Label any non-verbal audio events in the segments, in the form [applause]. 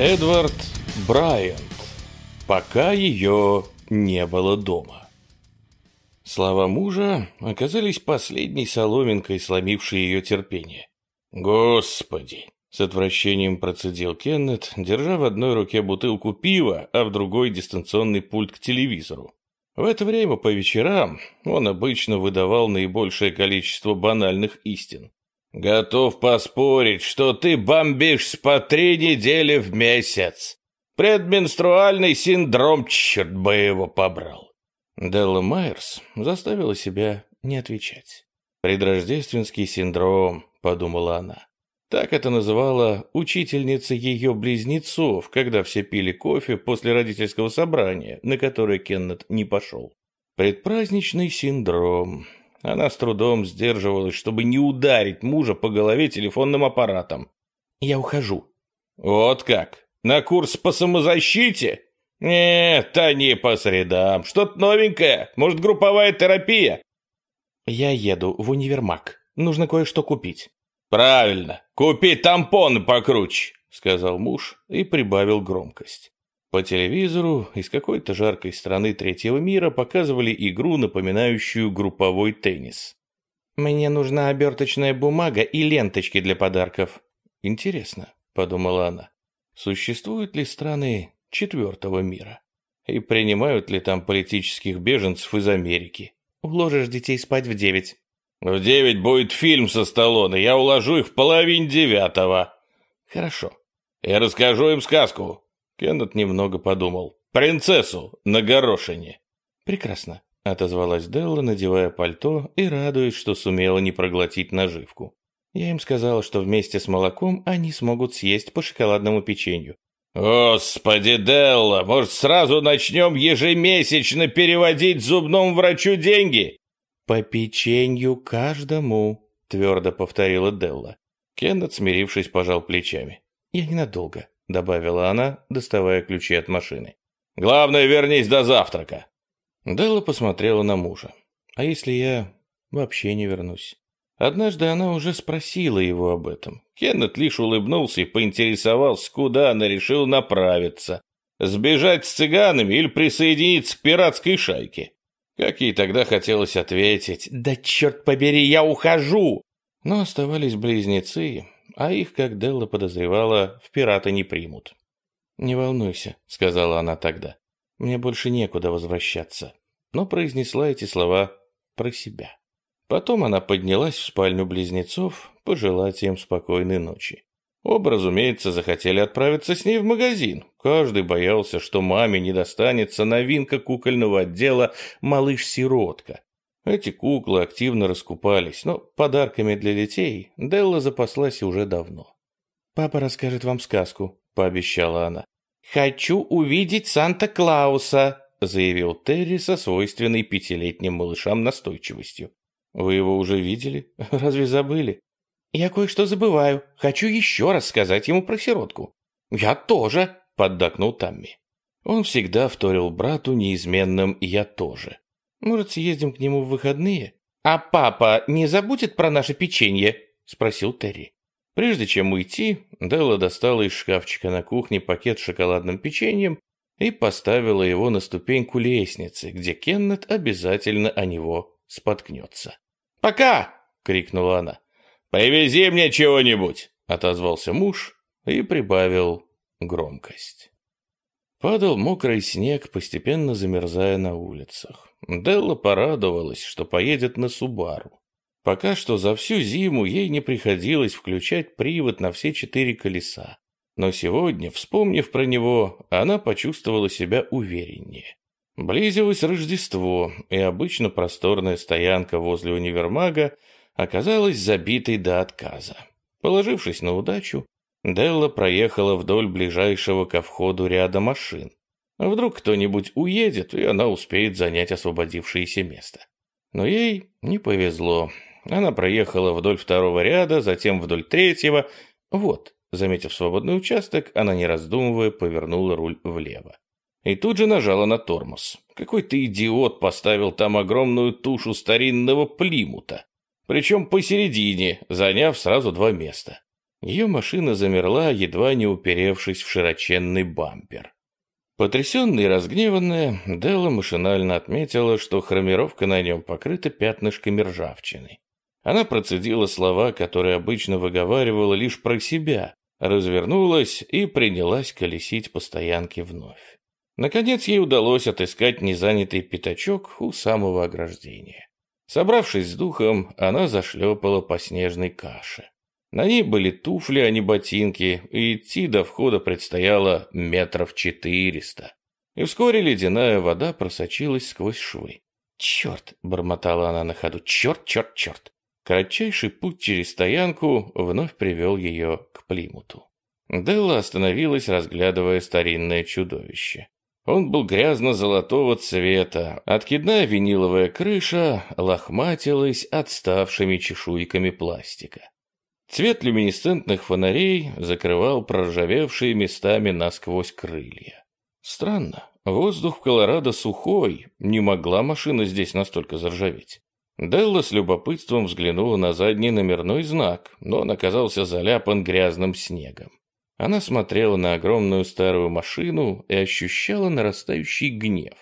Эдвард Брайант. Пока ее не было дома. Слова мужа оказались последней соломинкой, сломившей ее терпение. «Господи!» — с отвращением процедил Кеннет, держа в одной руке бутылку пива, а в другой дистанционный пульт к телевизору. В это время по вечерам он обычно выдавал наибольшее количество банальных истин. Готов поспорить, что ты бомбишься по три недели в месяц. Предменструальный синдром, черт бы его побрал. Делла Майерс заставила себя не отвечать. «Предрождественский синдром», — подумала она. Так это называла учительница ее близнецов, когда все пили кофе после родительского собрания, на которое Кеннет не пошел. Предпраздничный синдром. Она с трудом сдерживалась, чтобы не ударить мужа по голове телефонным аппаратом. «Я ухожу». «Вот как? На курс по самозащите?» «Нет, они по средам. Что-то новенькое. Может, групповая терапия?» «Я еду в универмаг. Нужно кое-что купить». «Правильно. Купи тампоны покруче», — сказал муж и прибавил громкость. По телевизору из какой-то жаркой страны третьего мира показывали игру, напоминающую групповой теннис. «Мне нужна оберточная бумага и ленточки для подарков». «Интересно», — подумала она, — «существуют ли страны четвертого мира? И принимают ли там политических беженцев из Америки?» «Уложишь детей спать в девять». «В девять будет фильм со Сталлоне, я уложу их в половине девятого». «Хорошо». «Я расскажу им сказку», Кеннет немного подумал. «Принцессу на горошине!» «Прекрасно», — отозвалась Делла, надевая пальто и радуясь, что сумела не проглотить наживку. Я им сказала, что вместе с молоком они смогут съесть по шоколадному печенью. «Господи, Делла, может, сразу начнем ежемесячно переводить зубному врачу деньги?» «По печенью каждому», — твердо повторила Делла. Кеннет, смирившись, пожал плечами. «Я ненадолго. — добавила она, доставая ключи от машины. «Главное, вернись до завтрака!» Делла посмотрела на мужа. «А если я вообще не вернусь?» Однажды она уже спросила его об этом. Кеннет лишь улыбнулся и поинтересовался, куда она решила направиться. Сбежать с цыганами или присоединиться к пиратской шайке? Как ей тогда хотелось ответить «Да черт побери, я ухожу!» Но оставались близнецы, а их, как Делла подозревала, в пираты не примут. «Не волнуйся», — сказала она тогда. «Мне больше некуда возвращаться». Но произнесла эти слова про себя. Потом она поднялась в спальню близнецов пожелать им спокойной ночи. Оба, разумеется, захотели отправиться с ней в магазин. Каждый боялся, что маме не достанется новинка кукольного отдела «Малыш-сиротка», эти куклы активно раскупались, но подарками для детей Делла запаслась уже давно. «Папа расскажет вам сказку», — пообещала она. «Хочу увидеть Санта-Клауса», — заявил Терри со свойственной пятилетним малышам настойчивостью. «Вы его уже видели? [laughs] Разве забыли?» «Я кое-что забываю. Хочу еще раз сказать ему про сиротку». «Я тоже», — поддакнул Тамми. Он всегда вторил брату неизменным «я тоже». Может, съездим к нему в выходные? А папа не забудет про наше печенье? Спросил Терри. Прежде чем уйти, Делла достала из шкафчика на кухне пакет с шоколадным печеньем и поставила его на ступеньку лестницы, где Кеннет обязательно о него споткнется. «Пока!» — крикнула она. «Привези мне чего-нибудь!» — отозвался муж и прибавил громкость. Падал мокрый снег, постепенно замерзая на улицах. Делла порадовалась, что поедет на Субару. Пока что за всю зиму ей не приходилось включать привод на все четыре колеса. Но сегодня, вспомнив про него, она почувствовала себя увереннее. Близилось Рождество, и обычно просторная стоянка возле универмага оказалась забитой до отказа. Положившись на удачу, Делла проехала вдоль ближайшего ко входу ряда машин. Вдруг кто-нибудь уедет, и она успеет занять освободившееся место. Но ей не повезло. Она проехала вдоль второго ряда, затем вдоль третьего. Вот, заметив свободный участок, она, не раздумывая, повернула руль влево. И тут же нажала на тормоз. Какой-то идиот поставил там огромную тушу старинного плимута. Причем посередине, заняв сразу два места. Ее машина замерла, едва не уперевшись в широченный бампер. Потрясенная и разгневанная, Делла машинально отметила, что хромировка на нем покрыта пятнышками ржавчины. Она процедила слова, которые обычно выговаривала лишь про себя, развернулась и принялась колесить по стоянке вновь. Наконец ей удалось отыскать незанятый пятачок у самого ограждения. Собравшись с духом, она зашлепала по снежной каше. На ней были туфли, а не ботинки, и идти до входа предстояло метров четыреста. И вскоре ледяная вода просочилась сквозь швы. «Черт!» — бормотала она на ходу. «Черт, черт, черт!» Кратчайший путь через стоянку вновь привел ее к Плимуту. Делла остановилась, разглядывая старинное чудовище. Он был грязно-золотого цвета, откидная виниловая крыша лохматилась отставшими чешуйками пластика. Цвет люминесцентных фонарей закрывал проржавевшие местами насквозь крылья. Странно, воздух в Колорадо сухой, не могла машина здесь настолько заржаветь. Делла с любопытством взглянула на задний номерной знак, но он оказался заляпан грязным снегом. Она смотрела на огромную старую машину и ощущала нарастающий гнев.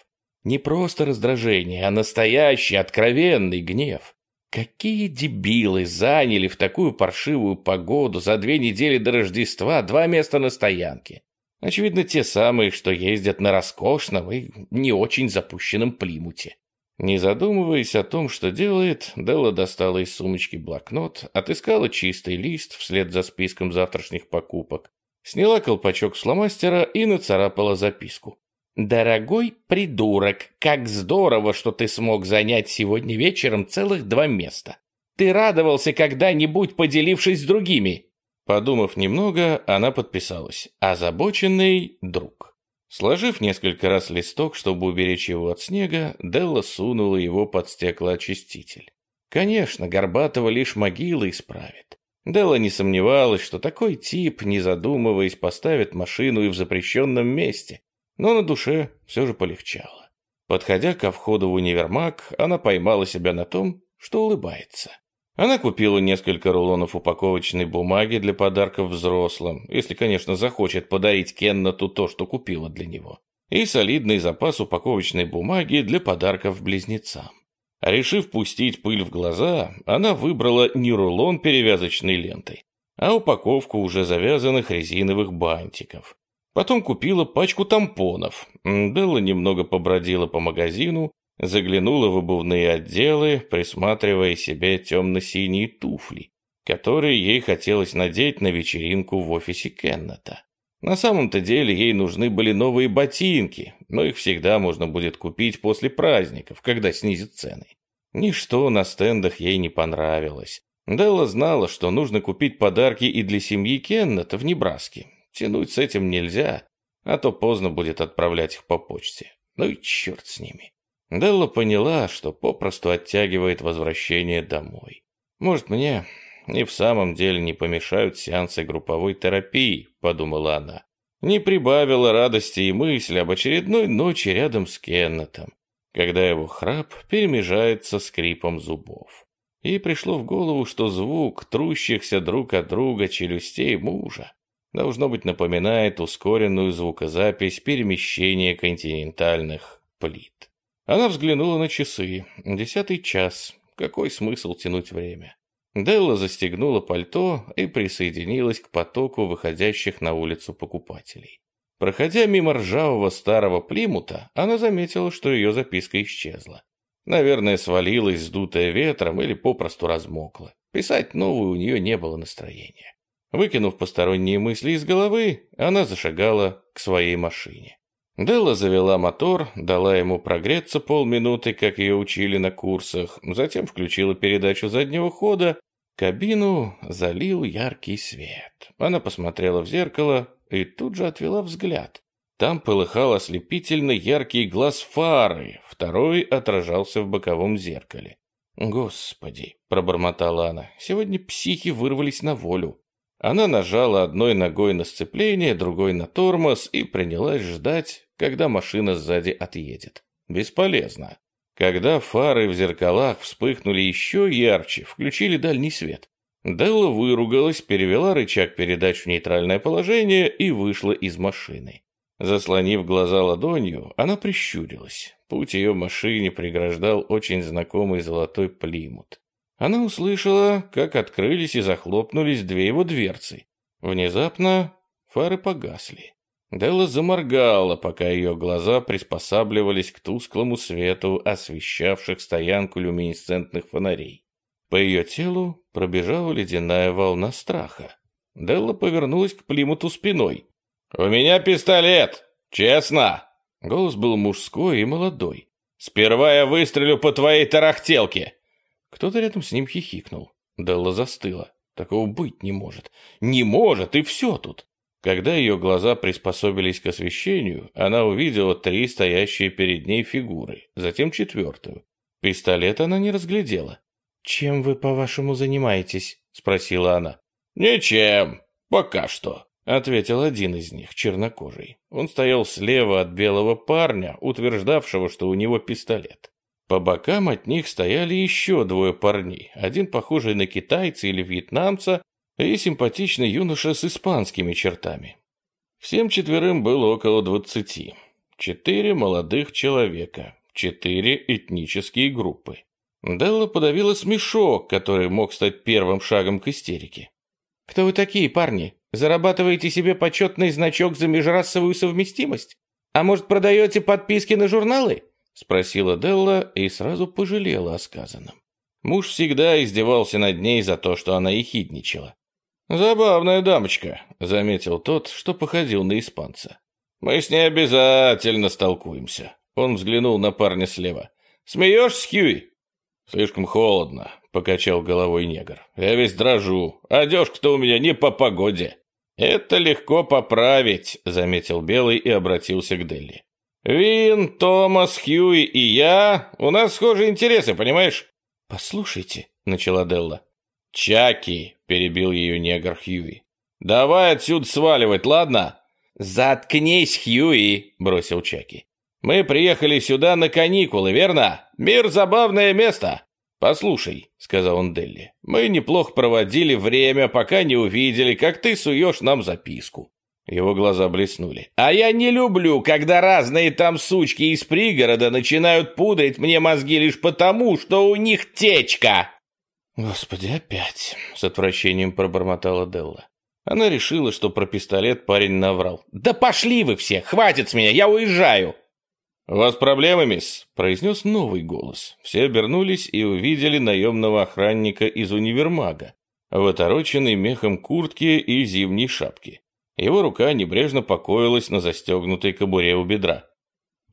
Не просто раздражение, а настоящий, откровенный гнев. Какие дебилы заняли в такую паршивую погоду за две недели до Рождества два места на стоянке? Очевидно, те самые, что ездят на роскошном и не очень запущенном Плимуте. Не задумываясь о том, что делает, Делла достала из сумочки блокнот, отыскала чистый лист вслед за списком завтрашних покупок, сняла колпачок с фломастера и нацарапала записку. «Дорогой придурок, как здорово, что ты смог занять сегодня вечером целых два места. Ты радовался когда-нибудь, поделившись с другими?» Подумав немного, она подписалась. «Озабоченный друг». Сложив несколько раз листок, чтобы уберечь его от снега, Делла сунула его под стеклоочиститель. Конечно, Горбатова лишь могила исправит. Делла не сомневалась, что такой тип, не задумываясь, поставит машину и в запрещенном месте, но на душе все же полегчало. Подходя ко входу в универмаг, она поймала себя на том, что улыбается. Она купила несколько рулонов упаковочной бумаги для подарков взрослым, если, конечно, захочет подарить Кеннету то, что купила для него, и солидный запас упаковочной бумаги для подарков близнецам. Решив пустить пыль в глаза, она выбрала не рулон перевязочной лентой, а упаковку уже завязанных резиновых бантиков. Потом купила пачку тампонов. Делла немного побродила по магазину, заглянула в обувные отделы, присматривая себе темно-синие туфли, которые ей хотелось надеть на вечеринку в офисе Кеннета. На самом-то деле ей нужны были новые ботинки, но их всегда можно будет купить после праздников, когда снизят цены. Ничто на стендах ей не понравилось. Делла знала, что нужно купить подарки и для семьи Кеннета в Небраске, Тянуть с этим нельзя, а то поздно будет отправлять их по почте. Ну и черт с ними. Делла поняла, что попросту оттягивает возвращение домой. Может, мне и в самом деле не помешают сеансы групповой терапии, подумала она. Не прибавила радости и мысли об очередной ночи рядом с Кеннетом, когда его храп перемежается скрипом зубов. Ей пришло в голову, что звук трущихся друг от друга челюстей мужа должно быть, напоминает ускоренную звукозапись перемещения континентальных плит. Она взглянула на часы. Десятый час. Какой смысл тянуть время? Делла застегнула пальто и присоединилась к потоку выходящих на улицу покупателей. Проходя мимо ржавого старого Плимута, она заметила, что ее записка исчезла. Наверное, свалилась, сдутая ветром или попросту размокла. Писать новую у нее не было настроения. Выкинув посторонние мысли из головы, она зашагала к своей машине. Делла завела мотор, дала ему прогреться полминуты, как ее учили на курсах, затем включила передачу заднего хода. Кабину залил яркий свет. Она посмотрела в зеркало и тут же отвела взгляд. Там полыхал ослепительно яркий глаз фары, второй отражался в боковом зеркале. «Господи!» — пробормотала она. «Сегодня психи вырвались на волю. Она нажала одной ногой на сцепление, другой на тормоз и принялась ждать, когда машина сзади отъедет. Бесполезно. Когда фары в зеркалах вспыхнули еще ярче, включили дальний свет. Делла выругалась, перевела рычаг передач в нейтральное положение и вышла из машины. Заслонив глаза ладонью, она прищурилась. Путь ее машине преграждал очень знакомый золотой плимут. Она услышала, как открылись и захлопнулись две его дверцы. Внезапно фары погасли. Делла заморгала, пока ее глаза приспосабливались к тусклому свету, освещавших стоянку люминесцентных фонарей. По ее телу пробежала ледяная волна страха. Делла повернулась к Плимуту спиной. «У меня пистолет! Честно!» Голос был мужской и молодой. «Сперва я выстрелю по твоей тарахтелке!» Кто-то рядом с ним хихикнул. Делла застыла. Такого быть не может. Не может, и все тут. Когда ее глаза приспособились к освещению, она увидела три стоящие перед ней фигуры, затем четвертую. Пистолет она не разглядела. «Чем вы, по-вашему, занимаетесь?» — спросила она. «Ничем, пока что», — ответил один из них, чернокожий. Он стоял слева от белого парня, утверждавшего, что у него пистолет. По бокам от них стояли еще двое парней, один похожий на китайца или вьетнамца, и симпатичный юноша с испанскими чертами. Всем четверым было около двадцати. Четыре молодых человека, четыре этнические группы. Делла подавила смешок, который мог стать первым шагом к истерике. «Кто вы такие, парни? Зарабатываете себе почетный значок за межрасовую совместимость? А может, продаете подписки на журналы?» Спросила Делла и сразу пожалела о сказанном. Муж всегда издевался над ней за то, что она ехидничала. «Забавная дамочка», — заметил тот, что походил на испанца. «Мы с ней обязательно столкуемся». Он взглянул на парня слева. «Смеешься, Хьюи?» «Слишком холодно», — покачал головой негр. «Я весь дрожу. Одежка-то у меня не по погоде». «Это легко поправить», — заметил Белый и обратился к Делли. «Вин, Томас, Хьюи и я... У нас схожие интересы, понимаешь?» «Послушайте», — начала Делла. «Чаки», — перебил ее негр Хьюи. «Давай отсюда сваливать, ладно?» «Заткнись, Хьюи», — бросил Чаки. «Мы приехали сюда на каникулы, верно? Мир — забавное место». «Послушай», — сказал он Делли, — «мы неплохо проводили время, пока не увидели, как ты суешь нам записку». Его глаза блеснули. «А я не люблю, когда разные там сучки из пригорода начинают пудрить мне мозги лишь потому, что у них течка!» «Господи, опять!» — с отвращением пробормотала Делла. Она решила, что про пистолет парень наврал. «Да пошли вы все! Хватит с меня! Я уезжаю!» «У вас проблемы, мисс?» — произнес новый голос. Все обернулись и увидели наемного охранника из универмага, в отороченной мехом куртке и зимней шапке. Его рука небрежно покоилась на застегнутой кобуре у бедра.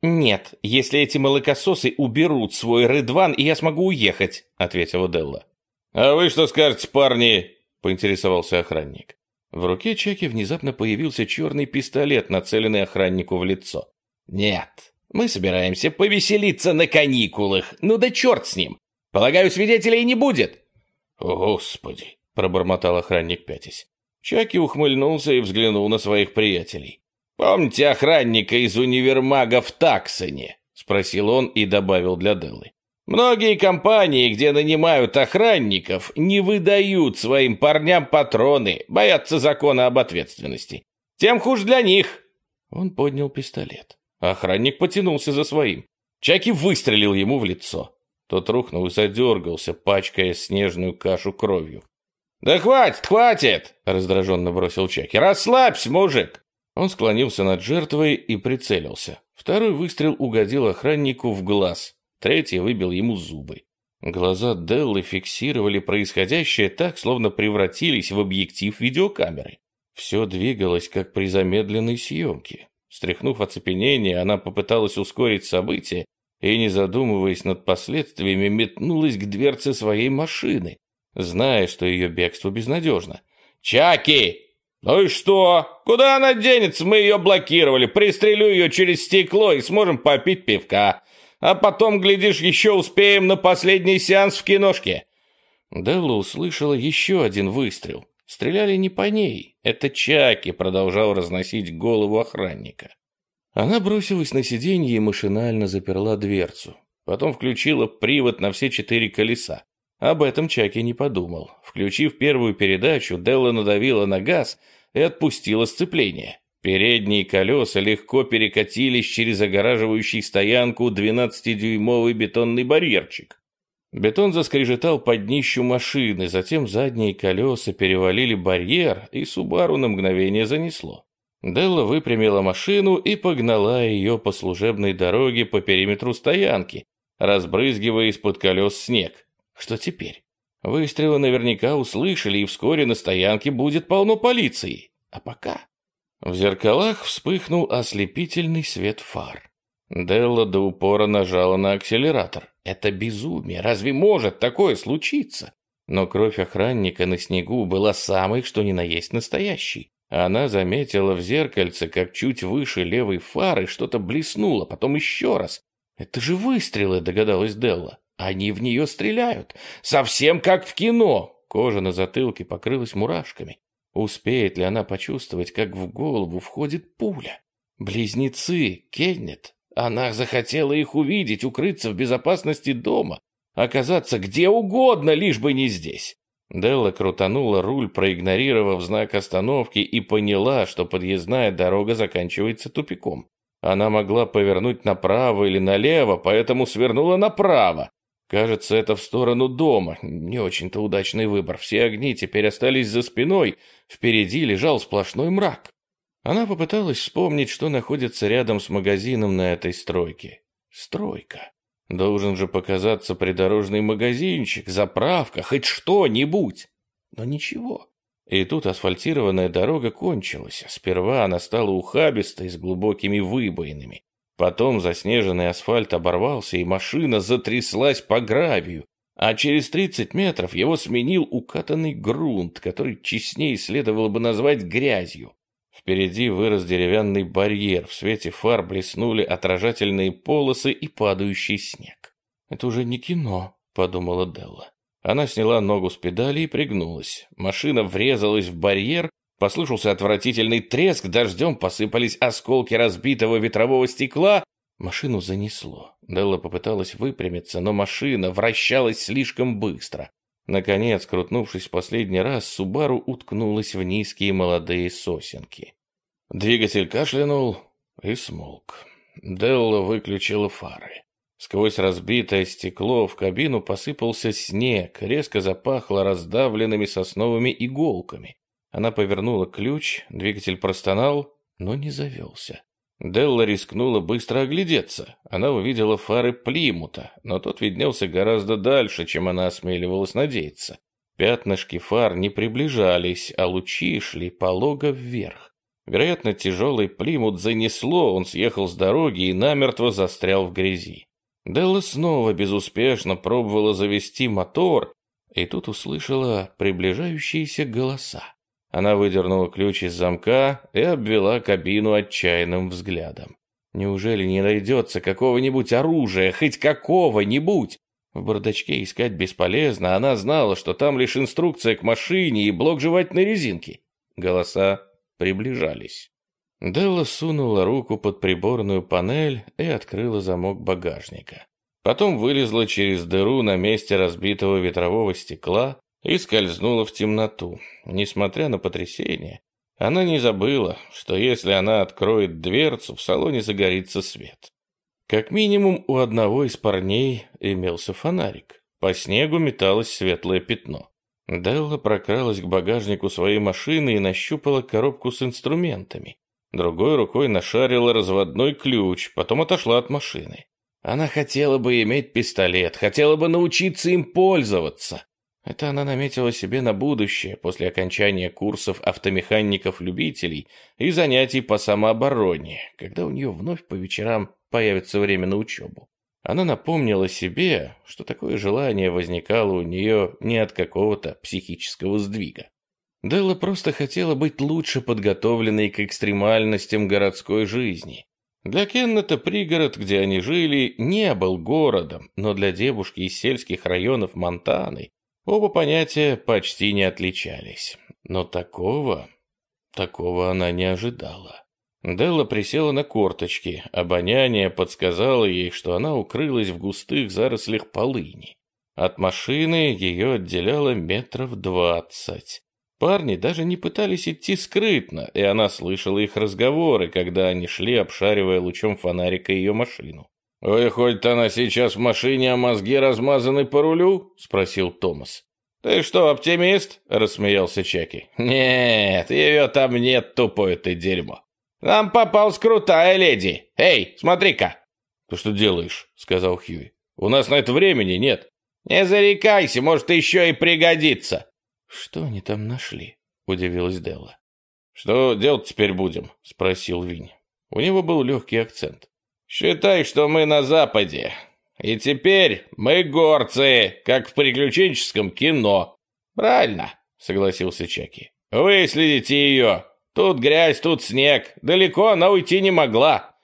«Нет, если эти молокососы уберут свой Редван, и я смогу уехать», — ответила Делла. «А вы что скажете, парни?» — поинтересовался охранник. В руке Чеки внезапно появился черный пистолет, нацеленный охраннику в лицо. «Нет, мы собираемся повеселиться на каникулах. Ну да черт с ним! Полагаю, свидетелей не будет!» «О, Господи!» — пробормотал охранник пятясь. Чаки ухмыльнулся и взглянул на своих приятелей. «Помните охранника из универмага в Таксоне?» — спросил он и добавил для Деллы. Многие компании, где нанимают охранников, не выдают своим парням патроны, боятся закона об ответственности. Тем хуже для них. Он поднял пистолет. Охранник потянулся за своим. Чаки выстрелил ему в лицо. Тот рухнул и задергался, пачкая снежную кашу кровью. «Да хватит, хватит!» — раздраженно бросил Чаки. «Расслабься, мужик!» Он склонился над жертвой и прицелился. Второй выстрел угодил охраннику в глаз. Третий выбил ему зубы. Глаза Деллы фиксировали происходящее так, словно превратились в объектив видеокамеры. Все двигалось, как при замедленной съемке. Стряхнув оцепенение, она попыталась ускорить события и, не задумываясь над последствиями, метнулась к дверце своей машины, зная, что ее бегство безнадежно. «Чаки! Ну и что? Куда она денется? Мы ее блокировали. Пристрелю ее через стекло и сможем попить пивка. А потом, глядишь, еще успеем на последний сеанс в киношке». Делла услышала еще один выстрел. Стреляли не по ней. Это Чаки продолжал разносить голову охранника. Она бросилась на сиденье и машинально заперла дверцу. Потом включила привод на все четыре колеса. Об этом Чаки не подумал. Включив первую передачу, Делла надавила на газ и отпустила сцепление. Передние колеса легко перекатились через огораживающий стоянку 12-дюймовый бетонный барьерчик. Бетон заскрежетал под днищу машины, затем задние колеса перевалили барьер, и Субару на мгновение занесло. Делла выпрямила машину и погнала ее по служебной дороге по периметру стоянки, разбрызгивая из-под колес снег. Что теперь? Выстрелы наверняка услышали, и вскоре на стоянке будет полно полиции. А пока... В зеркалах вспыхнул ослепительный свет фар. Делла до упора нажала на акселератор. Это безумие. Разве может такое случиться? Но кровь охранника на снегу была самой, что ни на есть настоящей. Она заметила в зеркальце, как чуть выше левой фары что-то блеснуло, потом еще раз. «Это же выстрелы», — догадалась Делла. «Они в нее стреляют. Совсем как в кино». Кожа на затылке покрылась мурашками. Успеет ли она почувствовать, как в голову входит пуля? Близнецы, Кеннет, она захотела их увидеть, укрыться в безопасности дома, оказаться где угодно, лишь бы не здесь. Делла крутанула руль, проигнорировав знак остановки, и поняла, что подъездная дорога заканчивается тупиком. Она могла повернуть направо или налево, поэтому свернула направо. Кажется, это в сторону дома. Не очень-то удачный выбор. Все огни теперь остались за спиной. Впереди лежал сплошной мрак. Она попыталась вспомнить, что находится рядом с магазином на этой стройке. Стройка. Должен же показаться придорожный магазинчик, заправка, хоть что-нибудь. Но ничего. И тут асфальтированная дорога кончилась. Сперва она стала ухабистой с глубокими выбоинами. Потом заснеженный асфальт оборвался, и машина затряслась по гравию, а через 30 метров его сменил укатанный грунт, который честнее следовало бы назвать грязью. Впереди вырос деревянный барьер, в свете фар блеснули отражательные полосы и падающий снег. «Это уже не кино», — подумала Делла. Она сняла ногу с педали и пригнулась. Машина врезалась в барьер, послышался отвратительный треск, дождем посыпались осколки разбитого ветрового стекла. Машину занесло. Делла попыталась выпрямиться, но машина вращалась слишком быстро. Наконец, крутнувшись в последний раз, Субару уткнулась в низкие молодые сосенки. Двигатель кашлянул и смолк. Делла выключила фары. Сквозь разбитое стекло в кабину посыпался снег, резко запахло раздавленными сосновыми иголками. Она повернула ключ, двигатель простонал, но не завелся. Делла рискнула быстро оглядеться. Она увидела фары Плимута, но тот виднелся гораздо дальше, чем она осмеливалась надеяться. Пятнышки фар не приближались, а лучи шли полого вверх. Вероятно, тяжелый Плимут занесло, он съехал с дороги и намертво застрял в грязи. Делла снова безуспешно пробовала завести мотор, и тут услышала приближающиеся голоса. Она выдернула ключ из замка и обвела кабину отчаянным взглядом. Неужели не найдется какого-нибудь оружия, хоть какого-нибудь? В бардачке искать бесполезно, она знала, что там лишь инструкция к машине и блок жевательной резинки. Голоса приближались. Делла сунула руку под приборную панель и открыла замок багажника. Потом вылезла через дыру на месте разбитого ветрового стекла и скользнула в темноту. Несмотря на потрясение, она не забыла, что если она откроет дверцу, в салоне загорится свет. Как минимум у одного из парней имелся фонарик. По снегу металось светлое пятно. Делла прокралась к багажнику своей машины и нащупала коробку с инструментами. Другой рукой нашарила разводной ключ, потом отошла от машины. Она хотела бы иметь пистолет, хотела бы научиться им пользоваться. Это она наметила себе на будущее после окончания курсов автомехаников-любителей и занятий по самообороне, когда у нее вновь по вечерам появится время на учебу. Она напомнила себе, что такое желание возникало у нее не от какого-то психического сдвига. Делла просто хотела быть лучше подготовленной к экстремальностям городской жизни. Для Кеннета пригород, где они жили, не был городом, но для девушки из сельских районов Монтаны Оба понятия почти не отличались. Но такого... такого она не ожидала. Делла присела на корточки. Обоняние подсказало ей, что она укрылась в густых зарослях полыни. От машины ее отделяло метров двадцать. Парни даже не пытались идти скрытно, и она слышала их разговоры, когда они шли, обшаривая лучом фонарика ее машину. «Выходит, она сейчас в машине, а мозги размазаны по рулю?» — спросил Томас. «Ты что, оптимист?» — рассмеялся Чаки. «Нет, ее там нет, тупое ты дерьмо. Нам попалась крутая леди. Эй, смотри-ка!» «Ты что делаешь?» — сказал Хьюи. «У нас на это времени нет». «Не зарекайся, может, еще и пригодится». «Что они там нашли?» — удивилась Делла. «Что делать теперь будем?» — спросил Винь. У него был легкий акцент. «Считай, что мы на Западе. И теперь мы горцы, как в приключенческом кино». «Правильно», — согласился Чаки. «Выследите ее. Тут грязь, тут снег. Далеко она уйти не могла».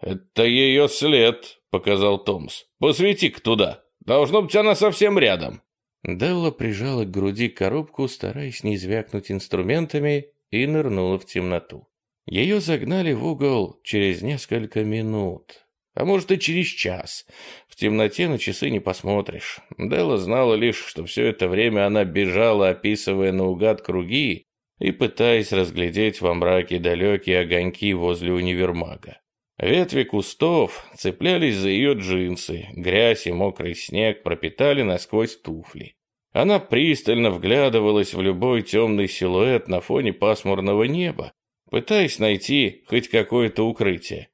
«Это ее след», — показал Томс. «Посвети-ка туда. Должно быть, она совсем рядом». Делла прижала к груди коробку, стараясь не звякнуть инструментами, и нырнула в темноту. Ее загнали в угол через несколько минут, а может и через час. В темноте на часы не посмотришь. Делла знала лишь, что все это время она бежала, описывая наугад круги и пытаясь разглядеть во мраке далекие огоньки возле универмага. Ветви кустов цеплялись за ее джинсы, грязь и мокрый снег пропитали насквозь туфли. Она пристально вглядывалась в любой темный силуэт на фоне пасмурного неба, пытаясь найти хоть какое-то укрытие.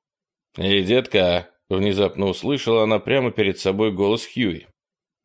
«Эй, детка!» — внезапно услышала она прямо перед собой голос Хьюи.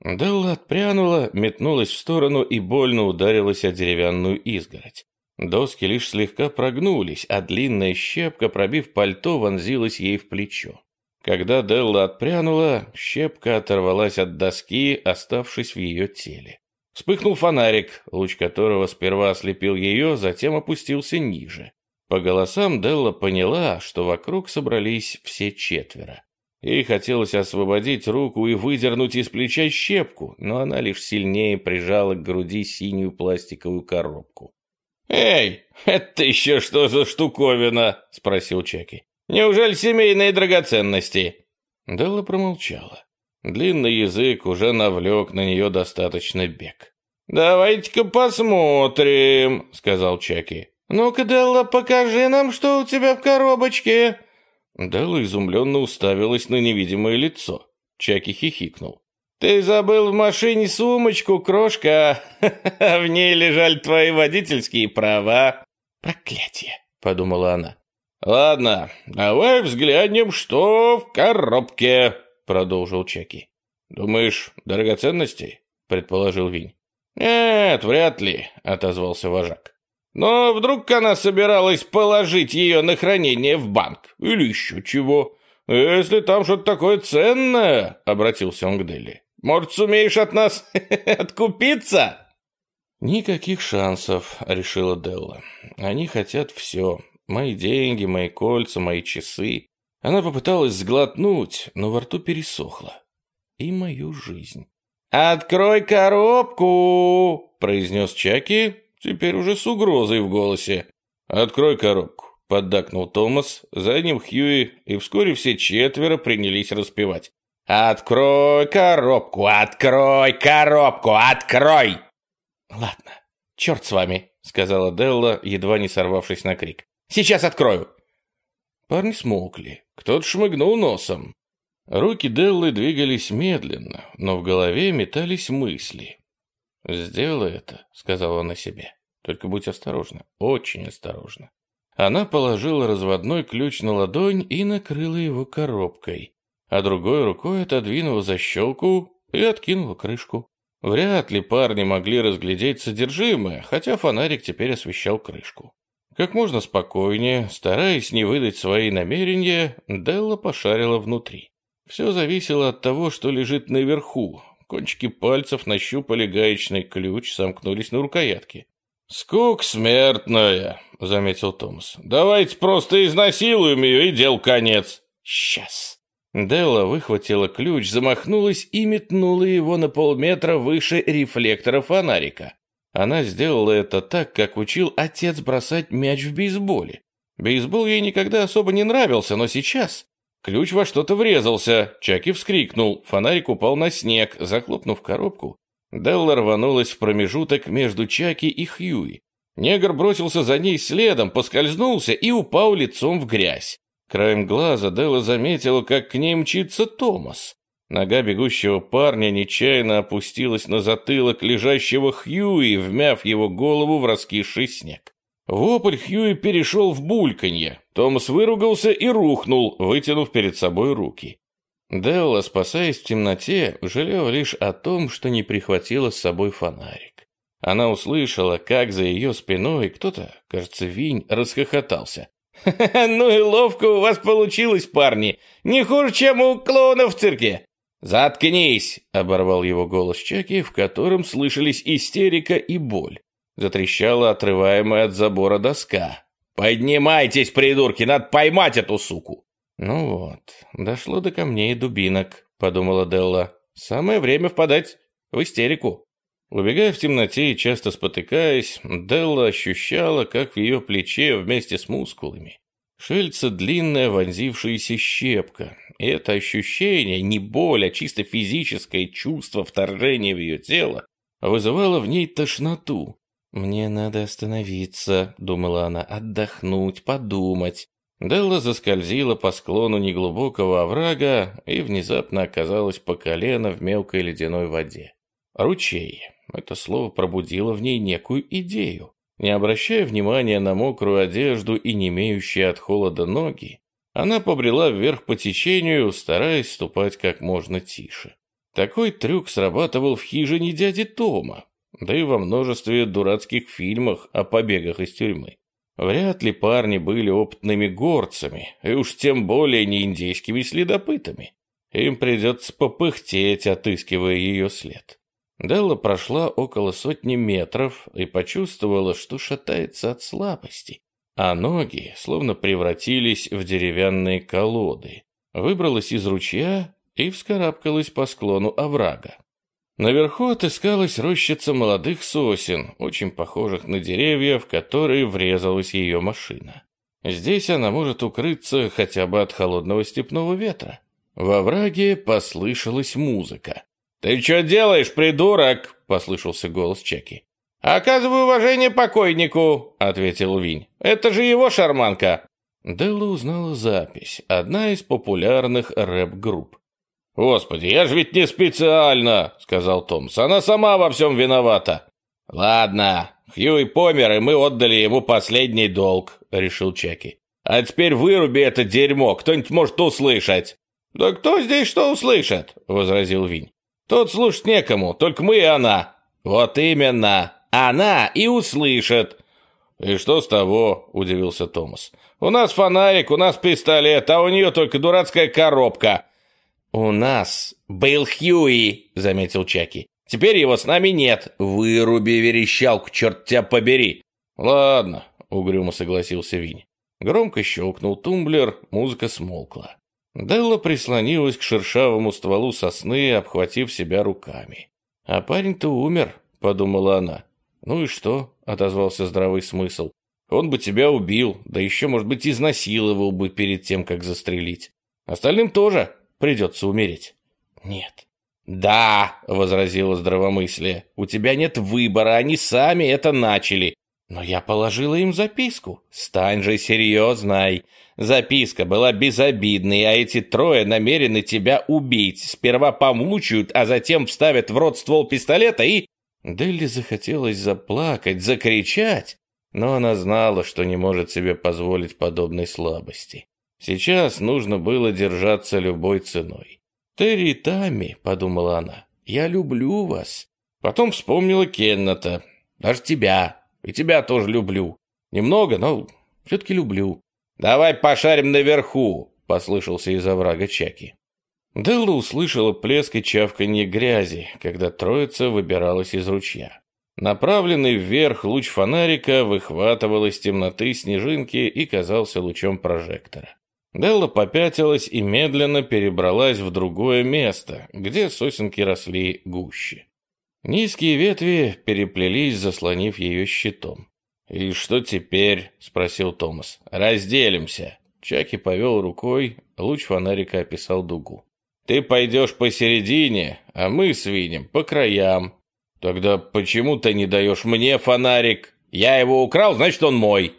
Делла отпрянула, метнулась в сторону и больно ударилась о деревянную изгородь. Доски лишь слегка прогнулись, а длинная щепка, пробив пальто, вонзилась ей в плечо. Когда Делла отпрянула, щепка оторвалась от доски, оставшись в ее теле. Вспыхнул фонарик, луч которого сперва ослепил ее, затем опустился ниже. По голосам Делла поняла, что вокруг собрались все четверо. Ей хотелось освободить руку и выдернуть из плеча щепку, но она лишь сильнее прижала к груди синюю пластиковую коробку. «Эй, это еще что за штуковина?» — спросил Чаки. «Неужели семейные драгоценности?» Делла промолчала. Длинный язык уже навлек на нее достаточно бег. «Давайте-ка посмотрим», — сказал Чаки. «Ну-ка, Делла, покажи нам, что у тебя в коробочке». Делла изумленно уставилась на невидимое лицо. Чаки хихикнул. «Ты забыл в машине сумочку, крошка. [laughs] В ней лежали твои водительские права». «Проклятие», — подумала она. «Ладно, давай взглянем, что в коробке», — продолжил Чеки. «Думаешь, драгоценности?» — предположил Винь. «Нет, вряд ли», — отозвался вожак. «Но вдруг она собиралась положить ее на хранение в банк или еще чего? Если там что-то такое ценное», — обратился он к Дели. Может, сумеешь от нас [laughs] откупиться?» «Никаких шансов», — решила Делла. «Они хотят все. Мои деньги, мои кольца, мои часы». Она попыталась сглотнуть, но во рту пересохло. И мою жизнь. «Открой коробку!» — произнес Чаки, теперь уже с угрозой в голосе. «Открой коробку», — поддакнул Томас, за ним Хьюи, и вскоре все четверо принялись распевать. «Открой коробку! Открой коробку! Открой!» «Ладно, черт с вами», — сказала Делла, едва не сорвавшись на крик. «Сейчас открою!» Парни смолкли. Кто-то шмыгнул носом. Руки Деллы двигались медленно, но в голове метались мысли. «Сделай это», — сказала она себе. «Только будь осторожна, очень осторожна». Она положила разводной ключ на ладонь и накрыла его коробкой а другой рукой отодвинула защелку и откинула крышку. Вряд ли парни могли разглядеть содержимое, хотя фонарик теперь освещал крышку. Как можно спокойнее, стараясь не выдать свои намерения, Делла пошарила внутри. Все зависело от того, что лежит наверху. Кончики пальцев нащупали гаечный ключ, сомкнулись на рукоятке. «Скук смертная», — заметил Томас. «Давайте просто изнасилуем ее, и дел конец». «Сейчас». Делла выхватила ключ, замахнулась и метнула его на полметра выше рефлектора фонарика. Она сделала это так, как учил отец бросать мяч в бейсболе. Бейсбол ей никогда особо не нравился, но сейчас Ключ во что-то врезался. Чаки вскрикнул. Фонарик упал на снег, захлопнув коробку. Делла рванулась в промежуток между Чаки и Хьюи. Негр бросился за ней следом, поскользнулся и упал лицом в грязь. Краем глаза Делла заметила, как к ней мчится Томас. Нога бегущего парня нечаянно опустилась на затылок лежащего Хьюи, вмяв его голову в раскисший снег. Вопль Хьюи перешел в бульканье. Томас выругался и рухнул, вытянув перед собой руки. Делла, спасаясь в темноте, жалела лишь о том, что не прихватила с собой фонарик. Она услышала, как за ее спиной кто-то, кажется, Винь, расхохотался. «Ха [laughs] ну и ловко у вас получилось, парни! Не хуже, чем у клоунов в цирке!» «Заткнись!» — оборвал его голос Чаки, в котором слышались истерика и боль. Затрещала отрываемая от забора доска. «Поднимайтесь, придурки, надо поймать эту суку!» «Ну вот, дошло до камней и дубинок», — подумала Делла. «Самое время впадать в истерику». Убегая в темноте и часто спотыкаясь, Делла ощущала, как в ее плече вместе с мускулами шельца длинная вонзившаяся щепка. И это ощущение, не боль, а чисто физическое чувство вторжения в ее тело, вызывало в ней тошноту. «Мне надо остановиться», — думала она, — «отдохнуть, подумать». Делла заскользила по склону неглубокого оврага и внезапно оказалась по колено в мелкой ледяной воде. Ручей. Это слово пробудило в ней некую идею. Не обращая внимания на мокрую одежду и не имеющие от холода ноги, она побрела вверх по течению, стараясь ступать как можно тише. Такой трюк срабатывал в хижине дяди Тома, да и во множестве дурацких фильмах о побегах из тюрьмы. Вряд ли парни были опытными горцами, и уж тем более не индейскими следопытами. Им придется попыхтеть, отыскивая ее след. Делла прошла около сотни метров и почувствовала, что шатается от слабости, а ноги словно превратились в деревянные колоды. Выбралась из ручья и вскарабкалась по склону оврага. Наверху отыскалась рощица молодых сосен, очень похожих на деревья, в которые врезалась ее машина. Здесь она может укрыться хотя бы от холодного степного ветра. Во враге послышалась музыка. «Ты что делаешь, придурок?» — послышался голос Чеки. «Оказываю уважение покойнику», — ответил Винь. «Это же его шарманка». Делла узнала запись, одна из популярных рэп-групп. «Господи, я же ведь не специально!» — сказал Томс. «Она сама во всем виновата!» «Ладно, Хьюи помер, и мы отдали ему последний долг», — решил Чеки. «А теперь выруби это дерьмо, кто-нибудь может услышать». «Да кто здесь что услышит?» — возразил Винь. «Тут слушать некому, только мы и она». «Вот именно, она и услышит». «И что с того?» — удивился Томас. «У нас фонарик, у нас пистолет, а у нее только дурацкая коробка». «У нас был Хьюи», — заметил Чаки. «Теперь его с нами нет. Выруби верещалку, черт тебя побери». «Ладно», — угрюмо согласился Винни. Громко щелкнул тумблер, музыка смолкла. Делла прислонилась к шершавому стволу сосны, обхватив себя руками. «А парень-то умер», — подумала она. «Ну и что?» — отозвался здравый смысл. «Он бы тебя убил, да еще, может быть, изнасиловал бы перед тем, как застрелить. Остальным тоже придется умереть. Нет. Да, возразило здравомыслие, у тебя нет выбора, они сами это начали. Но я положила им записку. Стань же серьезной. Записка была безобидной, а эти трое намерены тебя убить. Сперва помучают, а затем вставят в рот ствол пистолета и... Делли захотелось заплакать, закричать, но она знала, что не может себе позволить подобной слабости. Сейчас нужно было держаться любой ценой. «Терри и Тамми», — подумала она, — «я люблю вас». Потом вспомнила Кеннета. «Даже тебя. И тебя тоже люблю. Немного, но все-таки люблю». «Давай пошарим наверху», — послышался из оврага Чаки. Делла услышала плеск и чавканье грязи, когда троица выбиралась из ручья. Направленный вверх луч фонарика выхватывал из темноты снежинки и казался лучом прожектора. Делла попятилась и медленно перебралась в другое место, где сосенки росли гуще. Низкие ветви переплелись, заслонив ее щитом. «И что теперь?» — спросил Томас. «Разделимся». Чаки повел рукой, луч фонарика описал дугу. «Ты пойдешь посередине, а мы свинем по краям. Тогда почему ты не даешь мне фонарик? Я его украл, значит, он мой».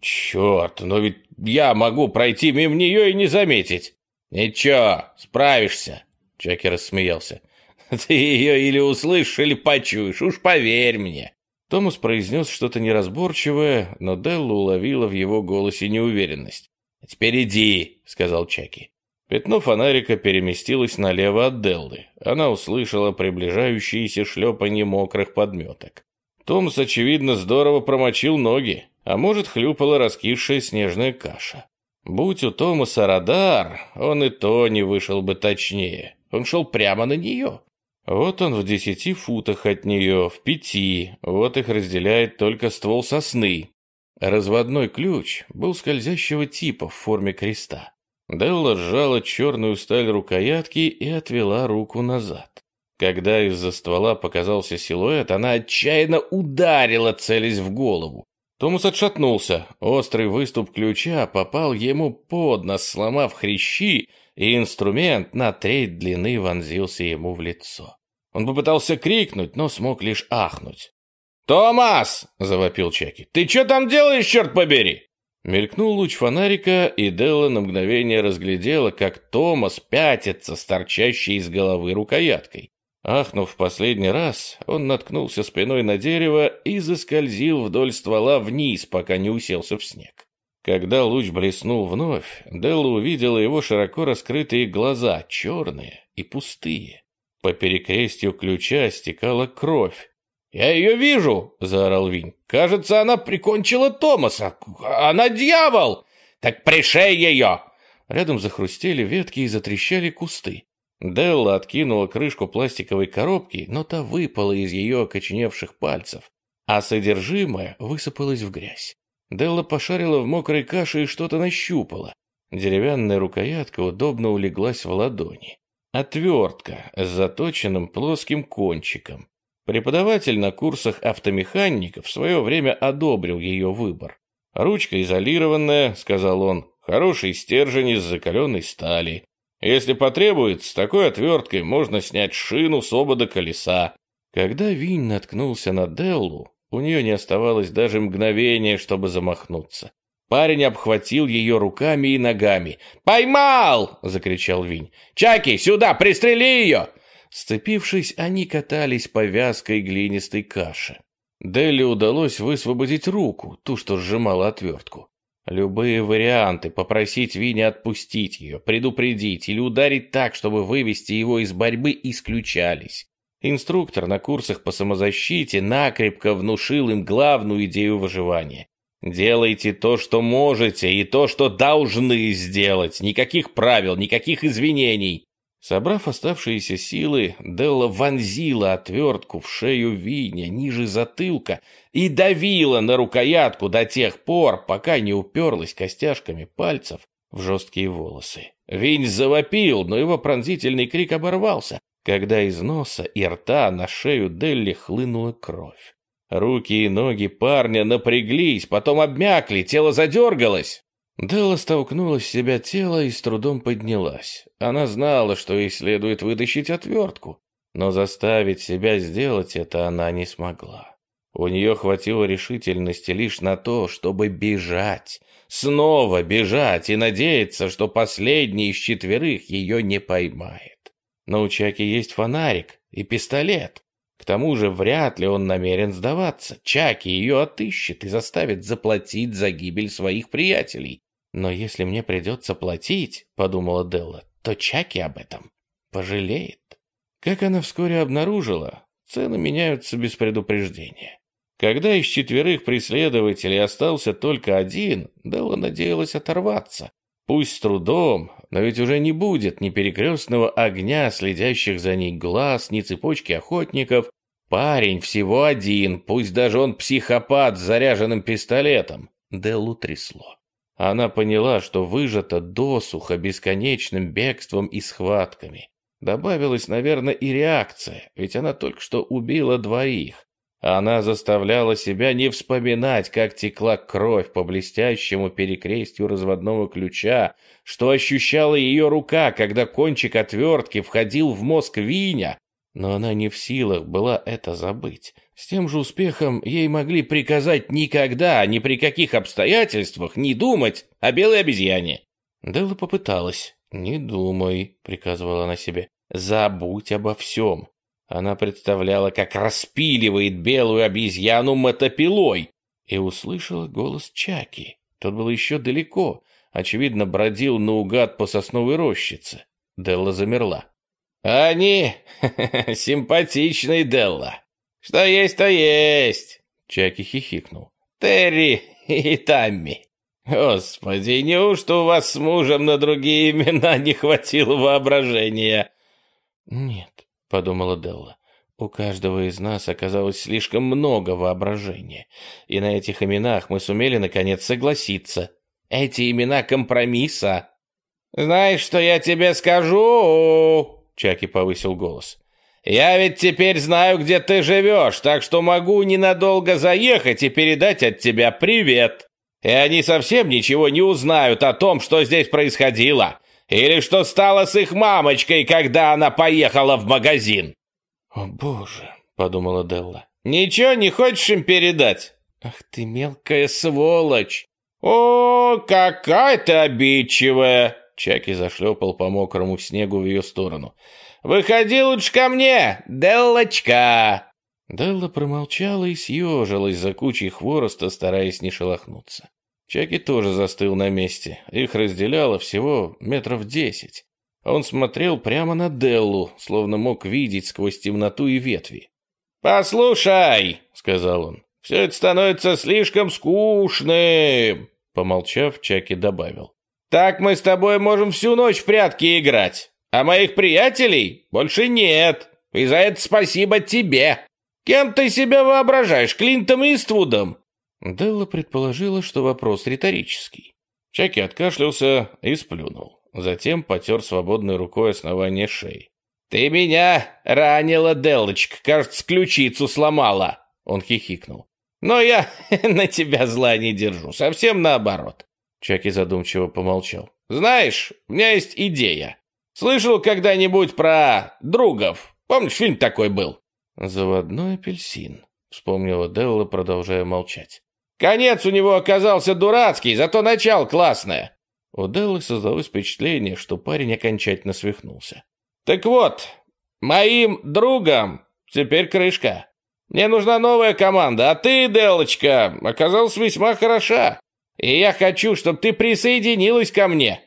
«Черт, но ведь я могу пройти мимо нее и не заметить». «Ничего, справишься», — Чаки рассмеялся. [laughs] «Ты ее или услышишь, или почуешь, уж поверь мне». Томас произнес что-то неразборчивое, но Делла уловила в его голосе неуверенность. «А «Теперь иди», — сказал Чаки. Пятно фонарика переместилось налево от Деллы. Она услышала приближающиеся шлепанье мокрых подметок. Томас, очевидно, здорово промочил ноги, а может, хлюпала раскисшая снежная каша. Будь у Томаса радар, он и то не вышел бы точнее. Он шел прямо на нее. Вот он в десяти футах от нее, в пяти, вот их разделяет только ствол сосны. Разводной ключ был скользящего типа в форме креста. Делла сжала черную сталь рукоятки и отвела руку назад. Когда из-за ствола показался силуэт, она отчаянно ударила, целясь в голову. Томас отшатнулся. Острый выступ ключа попал ему под нос, сломав хрящи, и инструмент на треть длины вонзился ему в лицо. Он попытался крикнуть, но смог лишь ахнуть. «Томас!» — завопил Чаки. «Ты что там делаешь, черт побери?» Мелькнул луч фонарика, и Делла на мгновение разглядела, как Томас пятится с торчащей из головы рукояткой. Ахнув в последний раз, он наткнулся спиной на дерево и заскользил вдоль ствола вниз, пока не уселся в снег. Когда луч блеснул вновь, Делла увидела его широко раскрытые глаза, черные и пустые. По перекрестью ключа стекала кровь. «Я ее вижу!» — заорал Винь. «Кажется, она прикончила Томаса! Она дьявол! Так пришей ее!» Рядом захрустели ветки и затрещали кусты. Делла откинула крышку пластиковой коробки, но та выпала из ее окоченевших пальцев, а содержимое высыпалось в грязь. Делла пошарила в мокрой каше и что-то нащупала. Деревянная рукоятка удобно улеглась в ладони. Отвертка с заточенным плоским кончиком. Преподаватель на курсах автомехаников в свое время одобрил ее выбор. «Ручка изолированная», — сказал он, — «хороший стержень из закаленной стали. Если потребуется, такой отверткой можно снять шину с обода колеса. Когда Винь наткнулся на Деллу, у нее не оставалось даже мгновения, чтобы замахнуться. Парень обхватил ее руками и ногами. «Поймал!» — закричал Винь. «Чаки, сюда, пристрели ее!» Сцепившись, они катались по вязкой глинистой каше. Делли удалось высвободить руку, ту, что сжимала отвертку. Любые варианты, попросить Винни отпустить ее, предупредить или ударить так, чтобы вывести его из борьбы, исключались. Инструктор на курсах по самозащите накрепко внушил им главную идею выживания. Делайте то, что можете, и то, что должны сделать. Никаких правил, никаких извинений. Собрав оставшиеся силы, Делла вонзила отвертку в шею Виня ниже затылка и давила на рукоятку до тех пор, пока не уперлась костяшками пальцев в жесткие волосы. Винь завопил, но его пронзительный крик оборвался, когда из носа и рта на шею Делли хлынула кровь. Руки и ноги парня напряглись, потом обмякли, тело задергалось. Делла столкнула с себя тело и с трудом поднялась. Она знала, что ей следует вытащить отвертку, но заставить себя сделать это она не смогла. У нее хватило решительности лишь на то, чтобы бежать, снова бежать и надеяться, что последний из четверых ее не поймает. Но у Чаки есть фонарик и пистолет. К тому же вряд ли он намерен сдаваться. Чаки ее отыщет и заставит заплатить за гибель своих приятелей. Но если мне придется платить, подумала Делла, то Чаки об этом пожалеет. Как она вскоре обнаружила, цены меняются без предупреждения. Когда из четверых преследователей остался только один, Делла надеялась оторваться. Пусть с трудом, но ведь уже не будет ни перекрестного огня, следящих за ней глаз, ни цепочки охотников. Парень всего один, пусть даже он психопат с заряженным пистолетом. Деллу трясло. Она поняла, что выжата досуха бесконечным бегством и схватками. Добавилась, наверное, и реакция, ведь она только что убила двоих. Она заставляла себя не вспоминать, как текла кровь по блестящему перекрестью разводного ключа, что ощущала ее рука, когда кончик отвертки входил в мозг Виня, но она не в силах была это забыть. С тем же успехом ей могли приказать никогда, ни при каких обстоятельствах не думать о белой обезьяне. Делла попыталась. «Не думай», — приказывала она себе, — «забудь обо всем. Она представляла, как распиливает белую обезьяну мотопилой, и услышала голос Чаки. Тот был еще далеко, очевидно, бродил наугад по сосновой рощице. Делла замерла. «Они [laughs] симпатичный, Делла. Что есть, то есть!» Чаки хихикнул. «Терри [laughs] и Тамми. Господи, неужто у вас с мужем на другие имена не хватило воображения?» «Нет, подумала Делла. У каждого из нас оказалось слишком много воображения, и на этих именах мы сумели наконец согласиться. Эти имена компромисса. Знаешь, что я тебе скажу? Чаки повысил голос. Я ведь теперь знаю, где ты живешь, так что могу ненадолго заехать и передать от тебя привет. И они совсем ничего не узнают о том, что здесь происходило. Или что стало с их мамочкой, когда она поехала в магазин?» «О, боже!» — подумала Делла. «Ничего не хочешь им передать?» «Ах ты мелкая сволочь!» «О, какая ты обидчивая!» Чаки зашлепал по мокрому снегу в ее сторону. «Выходи лучше ко мне, Деллочка!» Делла промолчала и съежилась за кучей хвороста, стараясь не шелохнуться. Чаки тоже застыл на месте. Их разделяло всего метров десять. Он смотрел прямо на Деллу, словно мог видеть сквозь темноту и ветви. «Послушай», — сказал он, — «все это становится слишком скучным». Помолчав, Чаки добавил. «Так мы с тобой можем всю ночь в прятки играть, а моих приятелей больше нет, и за это спасибо тебе. Кем ты себя воображаешь, Клинтом Иствудом Делла предположила, что вопрос риторический. Чаки откашлялся и сплюнул. Затем потер свободной рукой основание шеи. «Ты меня ранила, Деллочка, кажется, ключицу сломала!» Он хихикнул. «Но я [laughs] на тебя зла не держу, совсем наоборот!» Чаки задумчиво помолчал. «Знаешь, у меня есть идея. Слышал когда-нибудь про другов? Помнишь, фильм такой был?» «Заводной апельсин», — вспомнила Делла, продолжая молчать. Конец у него оказался дурацкий, зато начало классное. У Деллы создалось впечатление, что парень окончательно свихнулся. Так вот, моим другом теперь крышка. Мне нужна новая команда, а ты, Делочка, оказалась весьма хороша. И я хочу, чтобы ты присоединилась ко мне.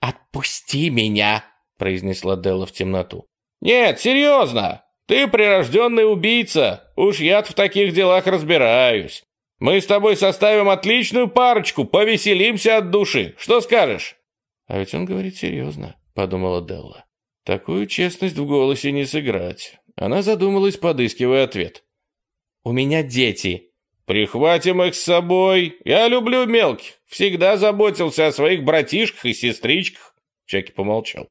Отпусти меня, произнесла Делла в темноту. Нет, серьезно. Ты прирожденный убийца. Уж я в таких делах разбираюсь. Мы с тобой составим отличную парочку, повеселимся от души. Что скажешь?» «А ведь он говорит серьезно», — подумала Делла. «Такую честность в голосе не сыграть». Она задумалась, подыскивая ответ. «У меня дети». «Прихватим их с собой. Я люблю мелких. Всегда заботился о своих братишках и сестричках». Чаки помолчал.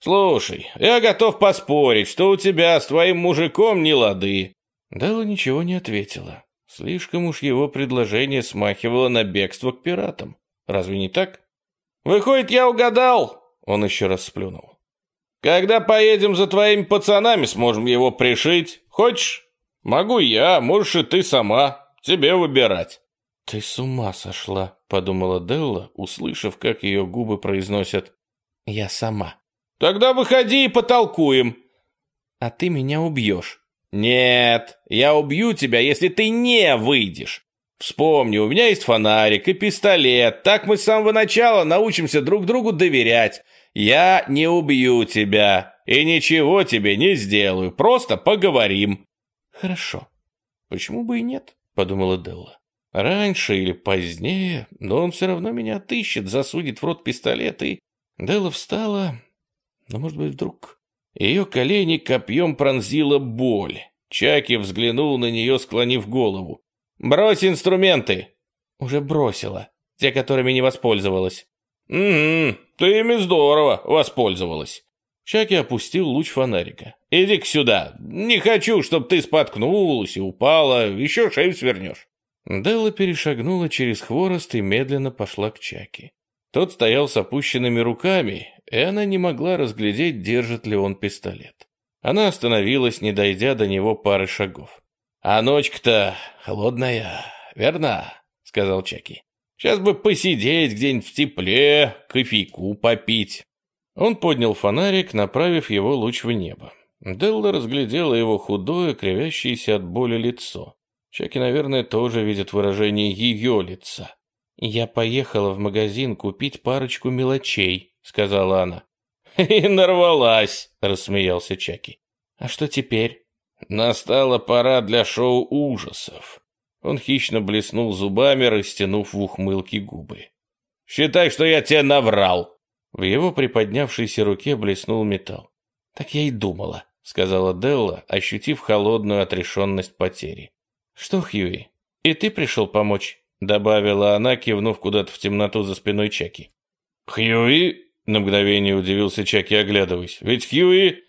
«Слушай, я готов поспорить, что у тебя с твоим мужиком не лады». Делла ничего не ответила. Слишком уж его предложение смахивало на бегство к пиратам. Разве не так? «Выходит, я угадал!» Он еще раз сплюнул. «Когда поедем за твоими пацанами, сможем его пришить. Хочешь? Могу я, можешь и ты сама. Тебе выбирать». «Ты с ума сошла», — подумала Делла, услышав, как ее губы произносят «я сама». «Тогда выходи и потолкуем». «А ты меня убьешь». «Нет, я убью тебя, если ты не выйдешь. Вспомни, у меня есть фонарик и пистолет, так мы с самого начала научимся друг другу доверять. Я не убью тебя и ничего тебе не сделаю, просто поговорим». «Хорошо. Почему бы и нет?» — подумала Делла. «Раньше или позднее, но он все равно меня отыщет, засудит в рот пистолет и...» Делла встала, но, может быть, вдруг ее колени копьем пронзила боль. Чаки взглянул на нее, склонив голову. «Брось инструменты!» «Уже бросила. Те, которыми не воспользовалась». «Угу, ты ими здорово воспользовалась. Чаки опустил луч фонарика. иди сюда! Не хочу, чтобы ты споткнулась и упала, еще шею свернешь!» Делла перешагнула через хворост и медленно пошла к Чаки. Тот стоял с опущенными руками, и она не могла разглядеть, держит ли он пистолет. Она остановилась, не дойдя до него пары шагов. «А ночка-то холодная, верно?» — сказал Чаки. «Сейчас бы посидеть где-нибудь в тепле, кофейку попить». Он поднял фонарик, направив его луч в небо. Делла разглядела его худое, кривящееся от боли лицо. Чаки, наверное, тоже видит выражение ее лица. «Я поехала в магазин купить парочку мелочей», — сказала она. «И нарвалась», — рассмеялся Чаки. «А что теперь?» «Настала пора для шоу ужасов». Он хищно блеснул зубами, растянув в ухмылке губы. «Считай, что я тебе наврал», в его приподнявшейся руке блеснул металл. «Так я и думала», — сказала Делла, ощутив холодную отрешенность потери. «Что, Хьюи, и ты пришел помочь?» — добавила она, кивнув куда-то в темноту за спиной Чаки. «Хьюи?» — на мгновение удивился Чаки, оглядываясь. «Ведь Хьюи...»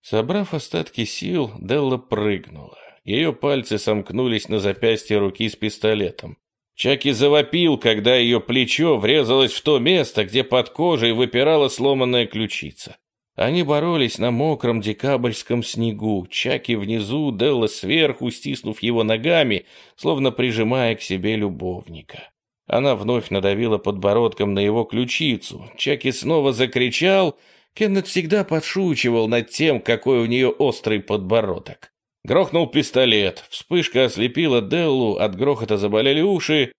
Собрав остатки сил, Делла прыгнула. Ее пальцы сомкнулись на запястье руки с пистолетом. Чаки завопил, когда ее плечо врезалось в то место, где под кожей выпирала сломанная ключица. Они боролись на мокром декабрьском снегу, Чаки внизу, Делла сверху, стиснув его ногами, словно прижимая к себе любовника. Она вновь надавила подбородком на его ключицу. Чаки снова закричал. Кеннет всегда подшучивал над тем, какой у нее острый подбородок. Грохнул пистолет. Вспышка ослепила Деллу, от грохота заболели уши.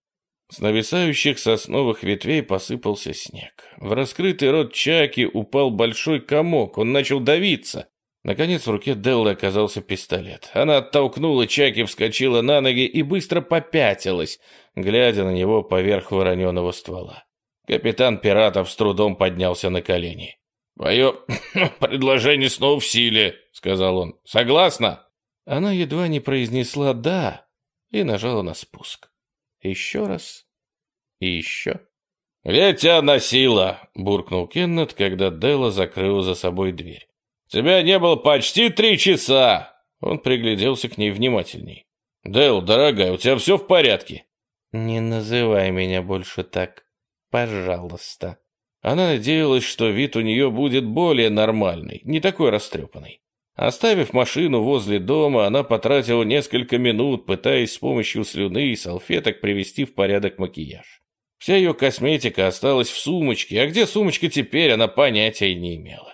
С нависающих сосновых ветвей посыпался снег. В раскрытый рот Чаки упал большой комок, он начал давиться. Наконец в руке Деллы оказался пистолет. Она оттолкнула Чаки, вскочила на ноги и быстро попятилась, глядя на него поверх вороненого ствола. Капитан пиратов с трудом поднялся на колени. «Мое [coughs] предложение снова в силе», — сказал он. «Согласна?» Она едва не произнесла «да» и нажала на спуск. Еще раз и еще. «Я тебя носила!» — буркнул Кеннет, когда Делла закрыла за собой дверь. «Тебя не было почти три часа!» Он пригляделся к ней внимательней. «Дэл, дорогая, у тебя все в порядке?» «Не называй меня больше так, пожалуйста». Она надеялась, что вид у нее будет более нормальный, не такой растрепанный. Оставив машину возле дома, она потратила несколько минут, пытаясь с помощью слюны и салфеток привести в порядок макияж. Вся ее косметика осталась в сумочке, а где сумочка теперь, она понятия не имела.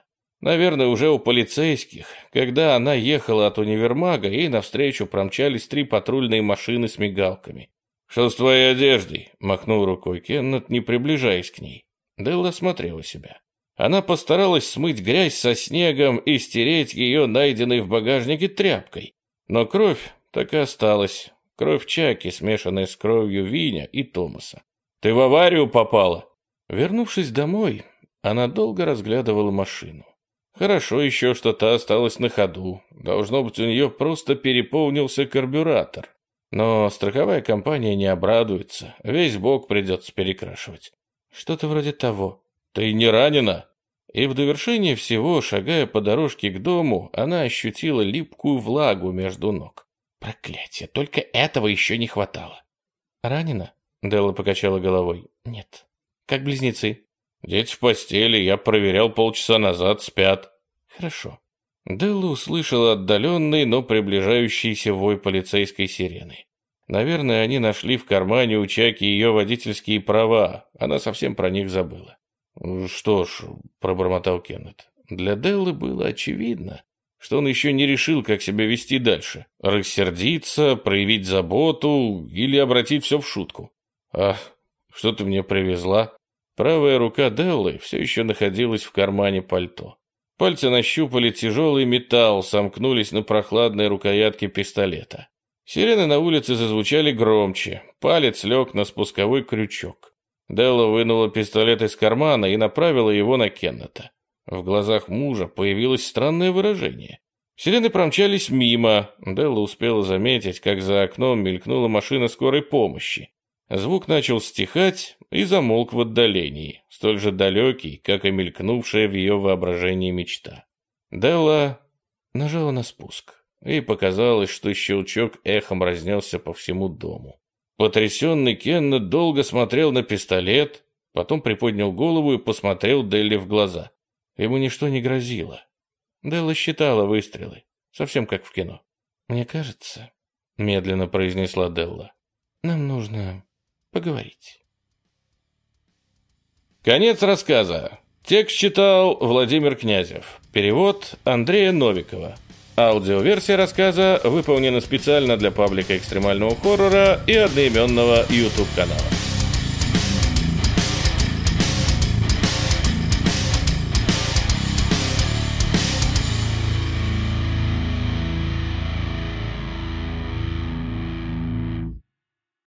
Наверное, уже у полицейских. Когда она ехала от универмага, ей навстречу промчались три патрульные машины с мигалками. «Что с твоей одеждой?» — махнул рукой Кеннет, не приближаясь к ней. Делла смотрела себя. Она постаралась смыть грязь со снегом и стереть ее найденной в багажнике тряпкой. Но кровь так и осталась. Кровь Чаки, смешанная с кровью Виня и Томаса. «Ты в аварию попала?» Вернувшись домой, она долго разглядывала машину. Хорошо еще, что та осталась на ходу. Должно быть, у нее просто переполнился карбюратор. Но страховая компания не обрадуется. Весь бок придется перекрашивать. Что-то вроде того. «Ты не ранена?» И в довершение всего, шагая по дорожке к дому, она ощутила липкую влагу между ног. Проклятие, только этого еще не хватало. «Ранена?» — Делла покачала головой. «Нет. Как близнецы?» «Дети в постели, я проверял полчаса назад, спят». «Хорошо». Делла услышала отдаленный, но приближающийся вой полицейской сирены. Наверное, они нашли в кармане у Чаки ее водительские права. Она совсем про них забыла. «Что ж», — пробормотал Кеннет, — «для Деллы было очевидно, что он еще не решил, как себя вести дальше. Рассердиться, проявить заботу или обратить все в шутку. «А что ты мне привезла?» Правая рука Деллы все еще находилась в кармане пальто. Пальцы нащупали тяжелый металл, сомкнулись на прохладной рукоятке пистолета. Сирены на улице зазвучали громче. Палец лег на спусковой крючок. Делла вынула пистолет из кармана и направила его на Кеннета. В глазах мужа появилось странное выражение. Сирены промчались мимо. Делла успела заметить, как за окном мелькнула машина скорой помощи. Звук начал стихать и замолк в отдалении, столь же далекий, как и мелькнувшая в ее воображении мечта. Делла нажала на спуск, и показалось, что щелчок эхом разнесся по всему дому. Потрясенный Кенна долго смотрел на пистолет, потом приподнял голову и посмотрел Делли в глаза. Ему ничто не грозило. Делла считала выстрелы, совсем как в кино. «Мне кажется», — медленно произнесла Делла, — «нам нужно поговорить». Конец рассказа. Текст читал Владимир Князев. Перевод Андрея Новикова. Аудиоверсия рассказа выполнена специально для паблика экстремального хоррора и одноименного YouTube канала.